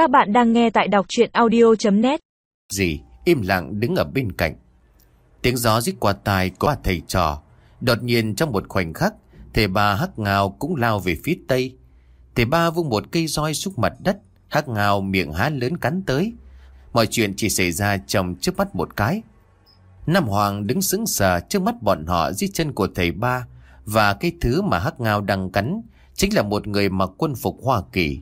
Các bạn đang nghe tại đọc chuyện audio.net Gì, im lặng đứng ở bên cạnh. Tiếng gió rít qua tai của thầy trò. Đột nhiên trong một khoảnh khắc, thầy ba hắc ngào cũng lao về phía tây. Thầy ba vung một cây roi xuống mặt đất, hắc ngào miệng há lớn cắn tới. Mọi chuyện chỉ xảy ra trong trước mắt một cái. Nam Hoàng đứng sững sờ trước mắt bọn họ dưới chân của thầy ba và cái thứ mà hắc ngao đang cắn chính là một người mặc quân phục Hoa Kỳ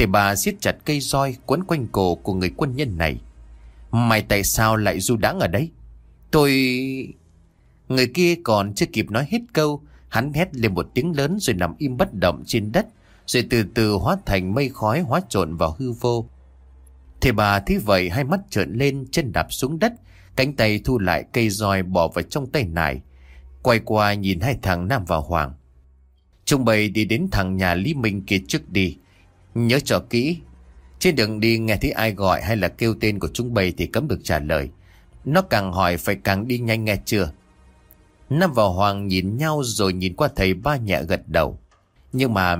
thì bà siết chặt cây roi quấn quanh cổ của người quân nhân này. Mày tại sao lại du đáng ở đây? Tôi... Người kia còn chưa kịp nói hết câu, hắn hét lên một tiếng lớn rồi nằm im bất động trên đất, rồi từ từ hóa thành mây khói hóa trộn vào hư vô. thì bà thấy vậy hai mắt trợn lên, chân đạp xuống đất, cánh tay thu lại cây roi bỏ vào trong tay nải. Quay qua nhìn hai thằng Nam và Hoàng. chúng bày đi đến thằng nhà Lý Minh kia trước đi. Nhớ cho kỹ. Trên đường đi nghe thấy ai gọi hay là kêu tên của chúng bay thì cấm được trả lời. Nó càng hỏi phải càng đi nhanh nghe chưa. Nam và Hoàng nhìn nhau rồi nhìn qua thầy ba nhẹ gật đầu. Nhưng mà...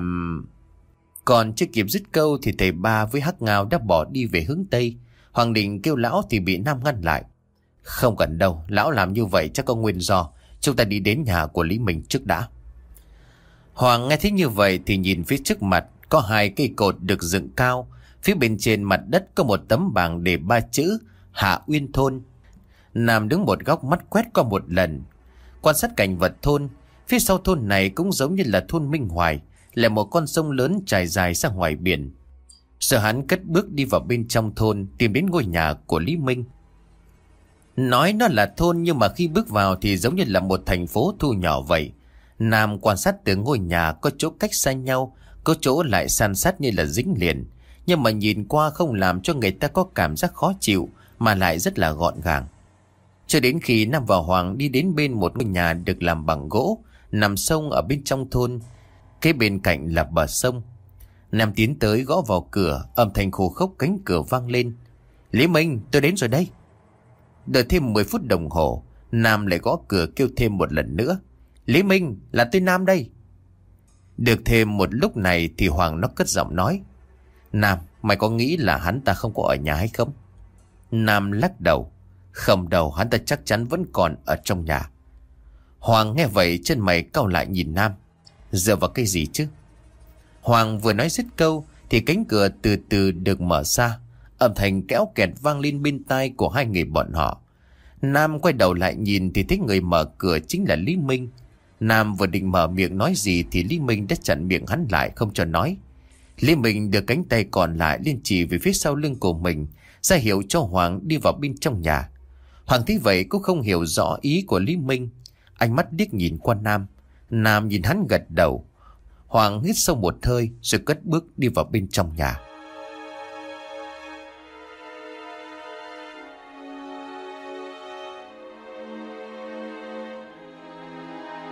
Còn chưa kịp dứt câu thì thầy ba với hắc ngao đã bỏ đi về hướng Tây. Hoàng định kêu lão thì bị Nam ngăn lại. Không cần đâu, lão làm như vậy chắc có nguyên do. Chúng ta đi đến nhà của Lý Minh trước đã. Hoàng nghe thấy như vậy thì nhìn phía trước mặt có hai cây cột được dựng cao. Phía bên trên mặt đất có một tấm bảng để ba chữ Hạ Uyên Thôn. Nam đứng một góc mắt quét qua một lần. Quan sát cảnh vật thôn, phía sau thôn này cũng giống như là thôn Minh Hoài, là một con sông lớn trải dài ra ngoài biển. Sợ hắn cất bước đi vào bên trong thôn tìm đến ngôi nhà của Lý Minh. Nói nó là thôn nhưng mà khi bước vào thì giống như là một thành phố thu nhỏ vậy. Nam quan sát từ ngôi nhà có chỗ cách xa nhau, có chỗ lại san sát như là dính liền. Nhưng mà nhìn qua không làm cho người ta có cảm giác khó chịu mà lại rất là gọn gàng. Cho đến khi Nam và Hoàng đi đến bên một ngôi nhà được làm bằng gỗ, nằm sông ở bên trong thôn, cái bên cạnh là bờ sông. Nam tiến tới gõ vào cửa, âm thanh khô khốc cánh cửa vang lên. Lý Minh, tôi đến rồi đây. Đợi thêm 10 phút đồng hồ, Nam lại gõ cửa kêu thêm một lần nữa. Lý Minh, là tôi Nam đây. Được thêm một lúc này thì Hoàng nó cất giọng nói. Nam, mày có nghĩ là hắn ta không có ở nhà hay không? Nam lắc đầu. Không đâu, hắn ta chắc chắn vẫn còn ở trong nhà. Hoàng nghe vậy chân mày cau lại nhìn Nam. Dựa vào cái gì chứ? Hoàng vừa nói dứt câu thì cánh cửa từ từ được mở ra. Âm thanh kéo kẹt vang lên bên tai của hai người bọn họ. Nam quay đầu lại nhìn thì thấy người mở cửa chính là Lý Minh. Nam vừa định mở miệng nói gì thì Lý Minh đã chặn miệng hắn lại không cho nói. Lý Minh đưa cánh tay còn lại lên chỉ về phía sau lưng của mình, ra hiệu cho Hoàng đi vào bên trong nhà. Hoàng thấy vậy cũng không hiểu rõ ý của Lý Minh. Ánh mắt điếc nhìn qua Nam. Nam nhìn hắn gật đầu. Hoàng hít sâu một hơi rồi cất bước đi vào bên trong nhà.